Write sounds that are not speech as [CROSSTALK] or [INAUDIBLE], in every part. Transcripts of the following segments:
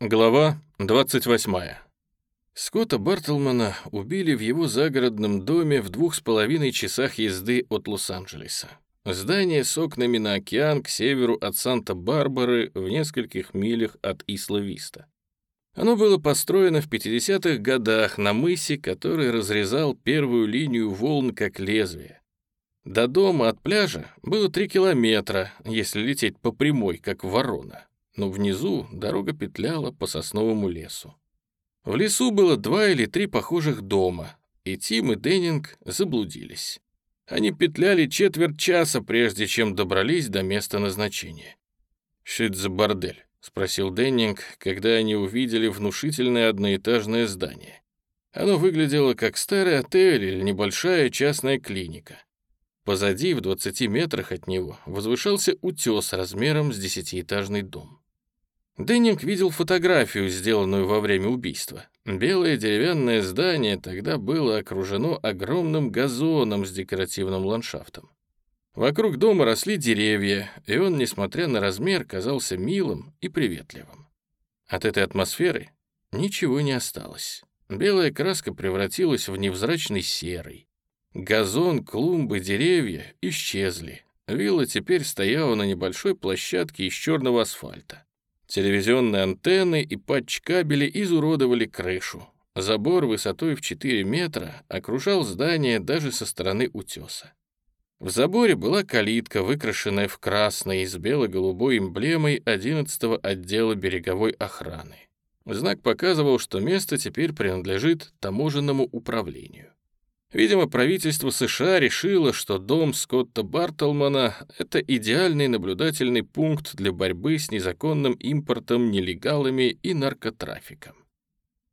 Глава 28. Скотта Бартлмана убили в его загородном доме в двух с половиной часах езды от Лос-Анджелеса. Здание с окнами на океан к северу от Санта-Барбары в нескольких милях от Исла-Виста. Оно было построено в 50-х годах на мысе, который разрезал первую линию волн как лезвие. До дома от пляжа было 3 километра, если лететь по прямой, как ворона но внизу дорога петляла по сосновому лесу. В лесу было два или три похожих дома, и Тим и Деннинг заблудились. Они петляли четверть часа, прежде чем добрались до места назначения. «Что это за бордель?» — спросил Деннинг, когда они увидели внушительное одноэтажное здание. Оно выглядело как старый отель или небольшая частная клиника. Позади, в 20 метрах от него, возвышался утес размером с десятиэтажный дом. Деннинг видел фотографию, сделанную во время убийства. Белое деревянное здание тогда было окружено огромным газоном с декоративным ландшафтом. Вокруг дома росли деревья, и он, несмотря на размер, казался милым и приветливым. От этой атмосферы ничего не осталось. Белая краска превратилась в невзрачный серый. Газон, клумбы, деревья исчезли. Вилла теперь стояла на небольшой площадке из черного асфальта. Телевизионные антенны и патч-кабели изуродовали крышу. Забор высотой в 4 метра окружал здание даже со стороны утеса. В заборе была калитка, выкрашенная в красный с бело-голубой эмблемой 11-го отдела береговой охраны. Знак показывал, что место теперь принадлежит таможенному управлению. Видимо, правительство США решило, что дом Скотта Бартлмана — это идеальный наблюдательный пункт для борьбы с незаконным импортом, нелегалами и наркотрафиком.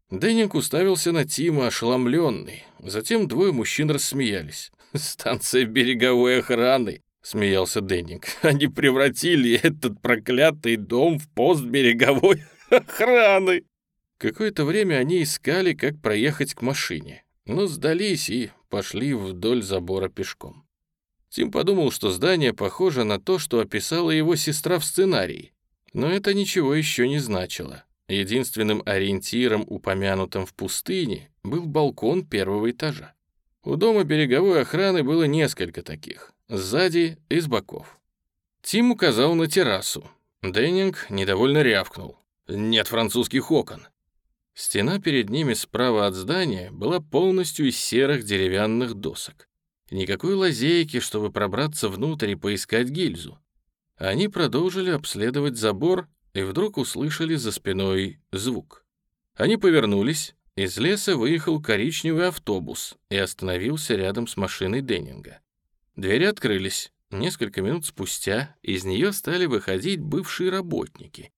Деннинг уставился на Тима, ошеломленный. Затем двое мужчин рассмеялись. «Станция береговой охраны», — смеялся Деннинг. «Они превратили этот проклятый дом в пост береговой [LAUGHS] охраны». Какое-то время они искали, как проехать к машине но сдались и пошли вдоль забора пешком. Тим подумал, что здание похоже на то, что описала его сестра в сценарии, но это ничего еще не значило. Единственным ориентиром, упомянутым в пустыне, был балкон первого этажа. У дома береговой охраны было несколько таких, сзади и с боков. Тим указал на террасу. Деннинг недовольно рявкнул. «Нет французских окон». Стена перед ними справа от здания была полностью из серых деревянных досок. Никакой лазейки, чтобы пробраться внутрь и поискать гильзу. Они продолжили обследовать забор и вдруг услышали за спиной звук. Они повернулись, из леса выехал коричневый автобус и остановился рядом с машиной Деннинга. Двери открылись. Несколько минут спустя из нее стали выходить бывшие работники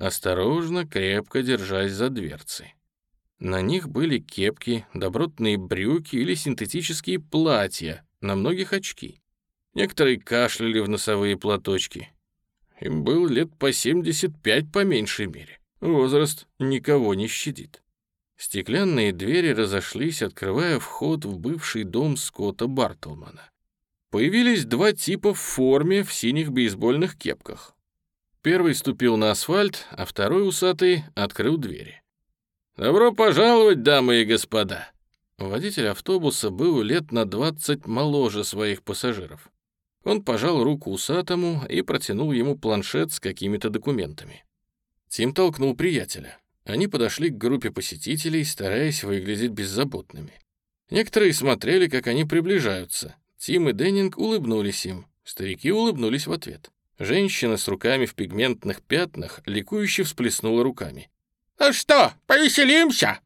осторожно, крепко держась за дверцы. На них были кепки, добротные брюки или синтетические платья, на многих очки. Некоторые кашляли в носовые платочки. Им было лет по 75 по меньшей мере. Возраст никого не щадит. Стеклянные двери разошлись, открывая вход в бывший дом Скотта Бартлмана. Появились два типа в форме в синих бейсбольных кепках. Первый ступил на асфальт, а второй усатый открыл двери. «Добро пожаловать, дамы и господа!» Водитель автобуса был лет на 20 моложе своих пассажиров. Он пожал руку усатому и протянул ему планшет с какими-то документами. Тим толкнул приятеля. Они подошли к группе посетителей, стараясь выглядеть беззаботными. Некоторые смотрели, как они приближаются. Тим и Деннинг улыбнулись им. Старики улыбнулись в ответ. Женщина с руками в пигментных пятнах ликующе всплеснула руками. «А что, повеселимся?»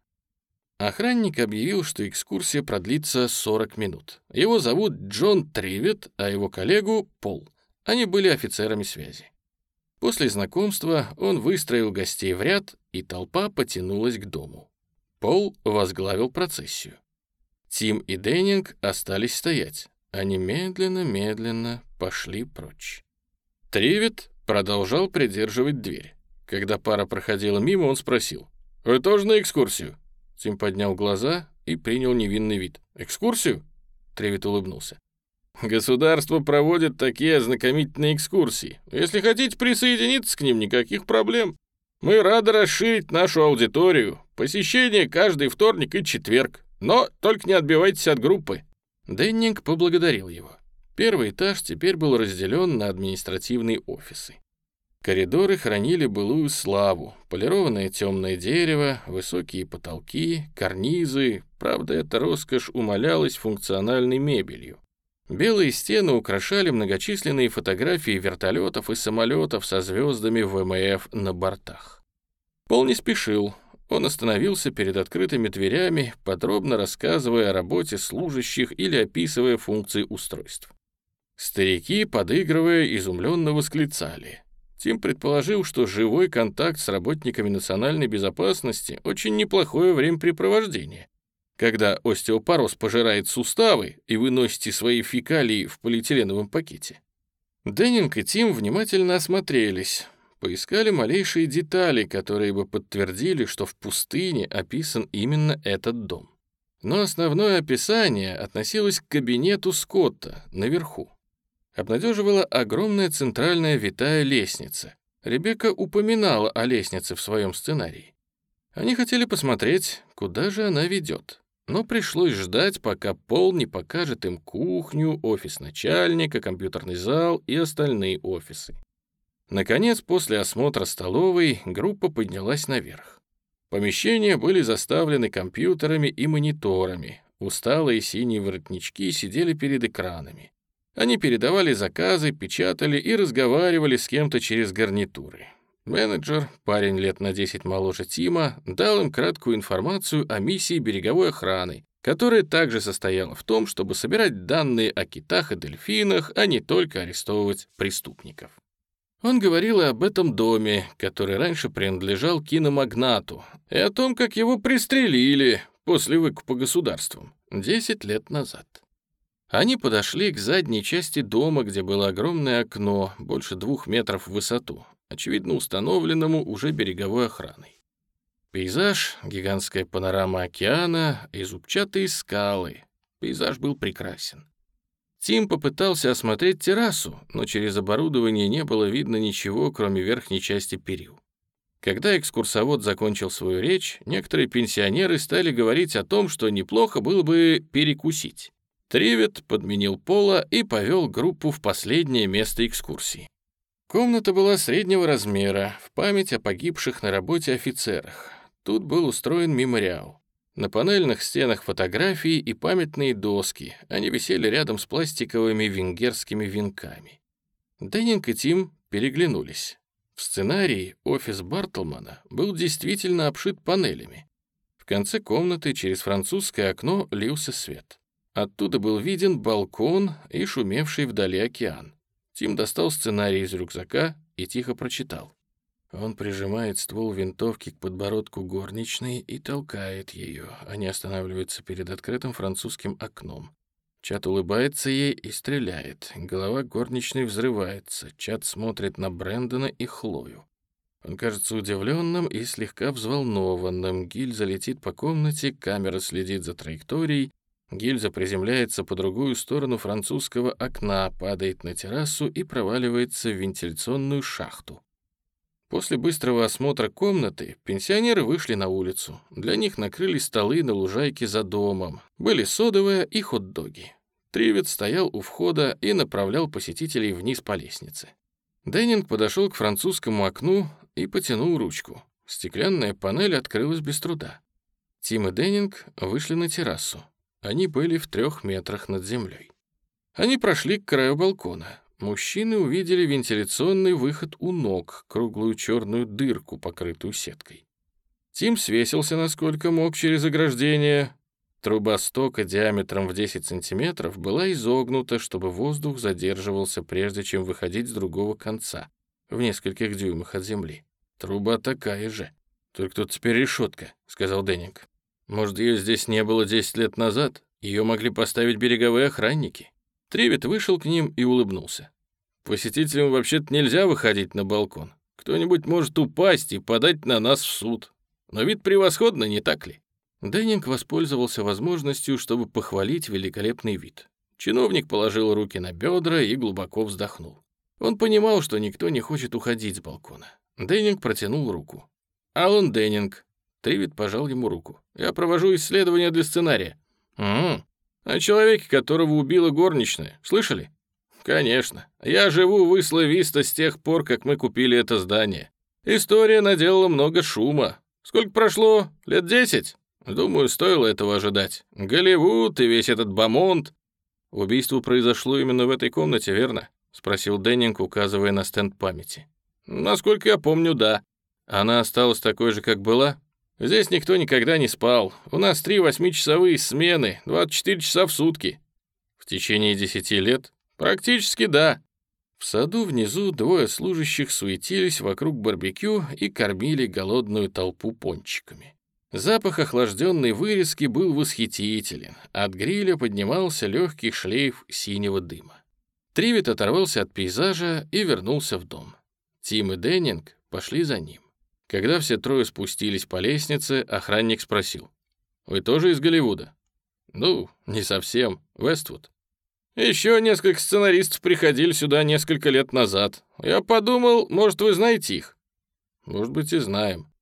Охранник объявил, что экскурсия продлится 40 минут. Его зовут Джон Тривет, а его коллегу — Пол. Они были офицерами связи. После знакомства он выстроил гостей в ряд, и толпа потянулась к дому. Пол возглавил процессию. Тим и Деннинг остались стоять. Они медленно-медленно пошли прочь. Тривит продолжал придерживать дверь. Когда пара проходила мимо, он спросил. «Вы тоже на экскурсию?» Тим поднял глаза и принял невинный вид. «Экскурсию?» Тривит улыбнулся. «Государство проводит такие ознакомительные экскурсии. Если хотите присоединиться к ним, никаких проблем. Мы рады расширить нашу аудиторию. Посещение каждый вторник и четверг. Но только не отбивайтесь от группы». Деннинг поблагодарил его. Первый этаж теперь был разделен на административные офисы. Коридоры хранили былую славу, полированное темное дерево, высокие потолки, карнизы, правда, эта роскошь умалялась функциональной мебелью. Белые стены украшали многочисленные фотографии вертолетов и самолетов со звездами ВМФ на бортах. Пол не спешил. Он остановился перед открытыми дверями, подробно рассказывая о работе служащих или описывая функции устройств. Старики, подыгрывая, изумленно восклицали. Тим предположил, что живой контакт с работниками национальной безопасности — очень неплохое времяпрепровождение, когда остеопороз пожирает суставы, и вы носите свои фекалии в полиэтиленовом пакете. Деннинг и Тим внимательно осмотрелись, поискали малейшие детали, которые бы подтвердили, что в пустыне описан именно этот дом. Но основное описание относилось к кабинету Скотта наверху. Обнадеживала огромная центральная витая лестница. Ребекка упоминала о лестнице в своем сценарии. Они хотели посмотреть, куда же она ведет но пришлось ждать, пока Пол не покажет им кухню, офис начальника, компьютерный зал и остальные офисы. Наконец, после осмотра столовой, группа поднялась наверх. Помещения были заставлены компьютерами и мониторами. Усталые синие воротнички сидели перед экранами. Они передавали заказы, печатали и разговаривали с кем-то через гарнитуры. Менеджер, парень лет на 10 моложе Тима, дал им краткую информацию о миссии береговой охраны, которая также состояла в том, чтобы собирать данные о китах и дельфинах, а не только арестовывать преступников. Он говорил и об этом доме, который раньше принадлежал киномагнату, и о том, как его пристрелили после выкупа государством 10 лет назад. Они подошли к задней части дома, где было огромное окно, больше двух метров в высоту, очевидно установленному уже береговой охраной. Пейзаж, гигантская панорама океана и зубчатые скалы. Пейзаж был прекрасен. Тим попытался осмотреть террасу, но через оборудование не было видно ничего, кроме верхней части перил. Когда экскурсовод закончил свою речь, некоторые пенсионеры стали говорить о том, что неплохо было бы перекусить. Тривет подменил Пола и повел группу в последнее место экскурсии. Комната была среднего размера, в память о погибших на работе офицерах. Тут был устроен мемориал. На панельных стенах фотографии и памятные доски. Они висели рядом с пластиковыми венгерскими венками. Деннинг и Тим переглянулись. В сценарии офис Бартлмана был действительно обшит панелями. В конце комнаты через французское окно лился свет. Оттуда был виден балкон и шумевший вдали океан. Тим достал сценарий из рюкзака и тихо прочитал. Он прижимает ствол винтовки к подбородку горничной и толкает ее. Они останавливаются перед открытым французским окном. Чат улыбается ей и стреляет. Голова горничной взрывается. Чат смотрит на Брэндона и Хлою. Он кажется удивленным и слегка взволнованным. Гильза летит по комнате, камера следит за траекторией, Гильза приземляется по другую сторону французского окна, падает на террасу и проваливается в вентиляционную шахту. После быстрого осмотра комнаты пенсионеры вышли на улицу. Для них накрыли столы на лужайке за домом. Были содовая и хот-доги. Тривет стоял у входа и направлял посетителей вниз по лестнице. Деннинг подошел к французскому окну и потянул ручку. Стеклянная панель открылась без труда. Тим и Деннинг вышли на террасу. Они были в трех метрах над землей. Они прошли к краю балкона. Мужчины увидели вентиляционный выход у ног, круглую черную дырку, покрытую сеткой. Тим свесился насколько мог через ограждение. Труба стока диаметром в 10 сантиметров была изогнута, чтобы воздух задерживался, прежде чем выходить с другого конца, в нескольких дюймах от земли. Труба такая же. «Только тут теперь решетка», — сказал Деннинг. Может, ее здесь не было 10 лет назад? Ее могли поставить береговые охранники. Тривит вышел к ним и улыбнулся. Посетителям вообще-то нельзя выходить на балкон. Кто-нибудь может упасть и подать на нас в суд. Но вид превосходный, не так ли? Деннинг воспользовался возможностью, чтобы похвалить великолепный вид. Чиновник положил руки на бедра и глубоко вздохнул. Он понимал, что никто не хочет уходить с балкона. Деннинг протянул руку. Алан Деннинг». Тривит пожал ему руку. «Я провожу исследование для сценария». «Угу. О человеке, которого убила горничная. Слышали?» «Конечно. Я живу в Исла-Виста с тех пор, как мы купили это здание. История наделала много шума. Сколько прошло? Лет десять? Думаю, стоило этого ожидать. Голливуд и весь этот бомонд. Убийство произошло именно в этой комнате, верно? Спросил Деннинг, указывая на стенд памяти. Насколько я помню, да. Она осталась такой же, как была? Здесь никто никогда не спал. У нас три восьмичасовые смены, 24 часа в сутки. В течение десяти лет? Практически да. В саду внизу двое служащих суетились вокруг барбекю и кормили голодную толпу пончиками. Запах охлажденной вырезки был восхитителен. От гриля поднимался легкий шлейф синего дыма. Тривит оторвался от пейзажа и вернулся в дом. Тим и Деннинг пошли за ним. Когда все трое спустились по лестнице, охранник спросил. «Вы тоже из Голливуда?» «Ну, не совсем. Вествуд». Еще несколько сценаристов приходили сюда несколько лет назад. Я подумал, может, вы знаете их? Может быть, и знаем.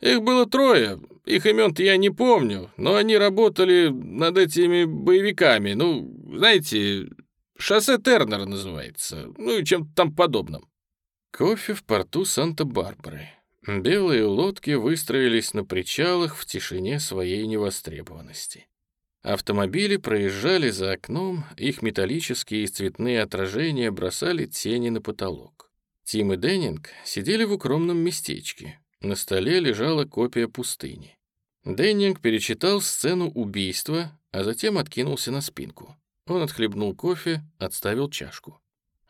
Их было трое, их имен я не помню, но они работали над этими боевиками. Ну, знаете, «Шоссе Тернера» называется, ну и чем-то там подобным. Кофе в порту Санта-Барбары. Белые лодки выстроились на причалах в тишине своей невостребованности. Автомобили проезжали за окном, их металлические и цветные отражения бросали тени на потолок. Тим и Деннинг сидели в укромном местечке. На столе лежала копия пустыни. Деннинг перечитал сцену убийства, а затем откинулся на спинку. Он отхлебнул кофе, отставил чашку.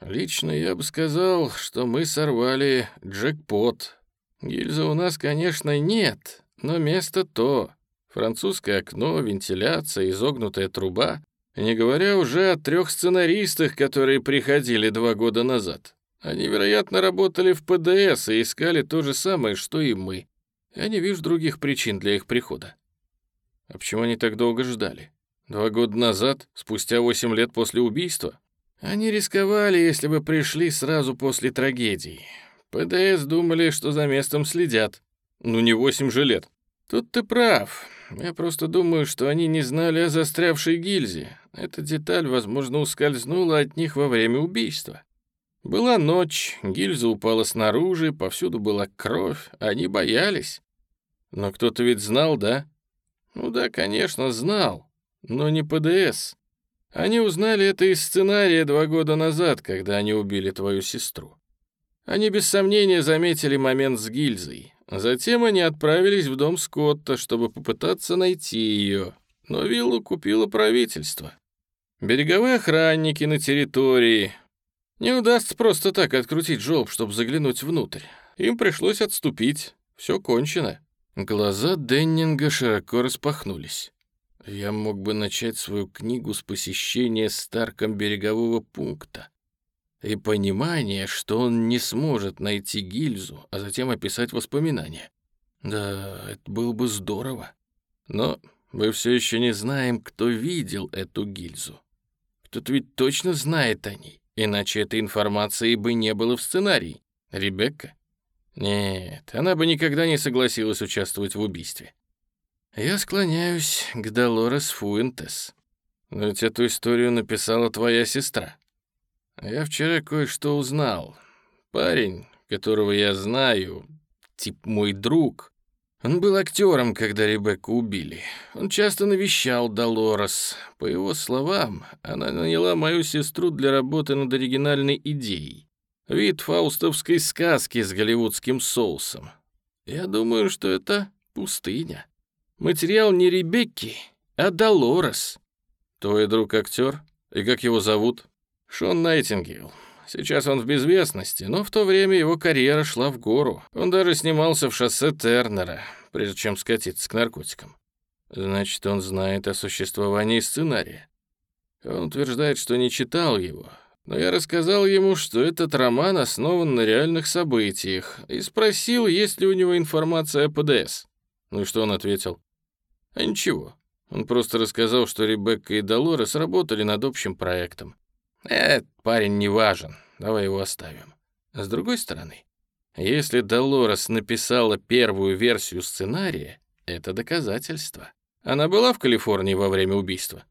«Лично я бы сказал, что мы сорвали джекпот. Гильза у нас, конечно, нет, но место то. Французское окно, вентиляция, изогнутая труба. Не говоря уже о трех сценаристах, которые приходили два года назад. Они, вероятно, работали в ПДС и искали то же самое, что и мы. Я не вижу других причин для их прихода. А почему они так долго ждали? Два года назад, спустя восемь лет после убийства? Они рисковали, если бы пришли сразу после трагедии. ПДС думали, что за местом следят. Ну не восемь же лет. Тут ты прав. Я просто думаю, что они не знали о застрявшей гильзе. Эта деталь, возможно, ускользнула от них во время убийства. Была ночь, гильза упала снаружи, повсюду была кровь, они боялись. Но кто-то ведь знал, да? Ну да, конечно, знал, но не ПДС. Они узнали это из сценария два года назад, когда они убили твою сестру. Они без сомнения заметили момент с гильзой, Затем они отправились в дом Скотта, чтобы попытаться найти ее, но виллу купило правительство. Береговые охранники на территории. Не удастся просто так открутить жёлоб, чтобы заглянуть внутрь. Им пришлось отступить. Все кончено. Глаза Деннинга широко распахнулись. Я мог бы начать свою книгу с посещения Старком берегового пункта и понимание, что он не сможет найти гильзу, а затем описать воспоминания. Да, это было бы здорово. Но мы все еще не знаем, кто видел эту гильзу. Кто-то ведь точно знает о ней, иначе этой информации бы не было в сценарии. Ребекка? Нет, она бы никогда не согласилась участвовать в убийстве. Я склоняюсь к Долорес Фуэнтес. Но ведь эту историю написала твоя сестра. Я вчера кое-что узнал. Парень, которого я знаю, тип мой друг, он был актером, когда Ребекку убили. Он часто навещал Долорес. По его словам, она наняла мою сестру для работы над оригинальной идеей. Вид фаустовской сказки с голливудским соусом. Я думаю, что это пустыня. Материал не Ребекки, а Долорес. Твой друг актер? И как его зовут? Шон Найтингейл. Сейчас он в безвестности, но в то время его карьера шла в гору. Он даже снимался в шоссе Тернера, прежде чем скатиться к наркотикам. Значит, он знает о существовании сценария. Он утверждает, что не читал его, но я рассказал ему, что этот роман основан на реальных событиях, и спросил, есть ли у него информация о ПДС. Ну и что он ответил? А ничего. Он просто рассказал, что Ребекка и Долорес работали над общим проектом. Этот парень не важен, давай его оставим. С другой стороны, Если Долорес написала первую версию сценария, это доказательство. Она была в Калифорнии во время убийства?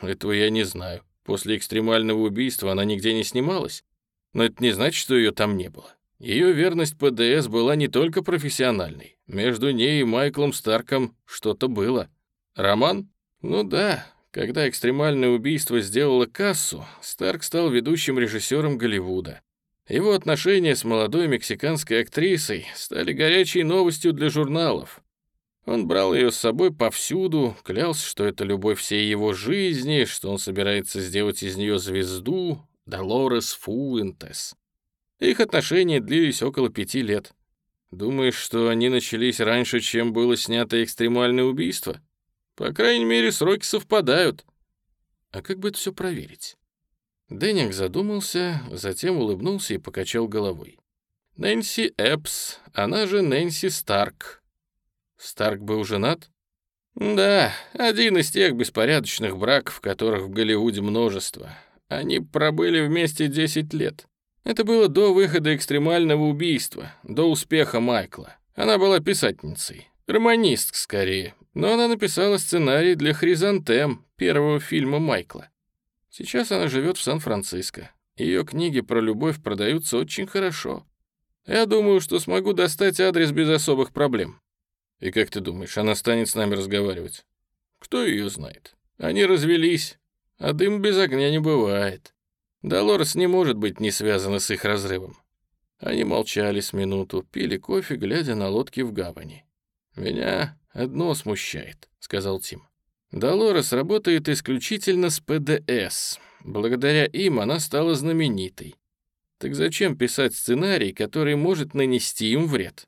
Этого я не знаю. После экстремального убийства она нигде не снималась. Но это не значит, что ее там не было. Ее верность ПДС была не только профессиональной. Между ней и Майклом Старком что-то было. Роман? Ну да. Когда экстремальное убийство сделало кассу, Старк стал ведущим режиссером Голливуда. Его отношения с молодой мексиканской актрисой стали горячей новостью для журналов. Он брал ее с собой повсюду, клялся, что это любовь всей его жизни, что он собирается сделать из нее звезду, Долорес Фуэнтес. Их отношения длились около пяти лет. Думаешь, что они начались раньше, чем было снято экстремальное убийство? По крайней мере, сроки совпадают. А как бы это все проверить? Деннинг задумался, затем улыбнулся и покачал головой. Нэнси Эпс, она же Нэнси Старк, Старк был женат? Да, один из тех беспорядочных браков, которых в Голливуде множество. Они пробыли вместе 10 лет. Это было до выхода экстремального убийства, до успеха Майкла. Она была писательницей, романист скорее, но она написала сценарий для «Хризантем», первого фильма Майкла. Сейчас она живет в Сан-Франциско. Ее книги про любовь продаются очень хорошо. Я думаю, что смогу достать адрес без особых проблем. И как ты думаешь, она станет с нами разговаривать? Кто ее знает? Они развелись, а дым без огня не бывает. Долорес не может быть не связана с их разрывом. Они молчали с минуту, пили кофе, глядя на лодки в гавани. «Меня одно смущает», — сказал Тим. «Долорес работает исключительно с ПДС. Благодаря им она стала знаменитой. Так зачем писать сценарий, который может нанести им вред?»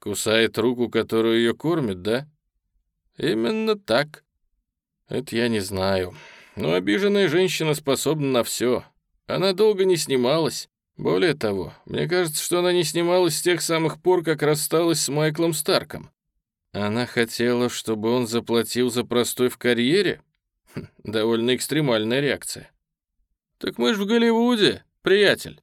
Кусает руку, которую ее кормят, да? Именно так. Это я не знаю. Но обиженная женщина способна на все. Она долго не снималась. Более того, мне кажется, что она не снималась с тех самых пор, как рассталась с Майклом Старком. Она хотела, чтобы он заплатил за простой в карьере? Хм, довольно экстремальная реакция. Так мы ж в Голливуде, приятель.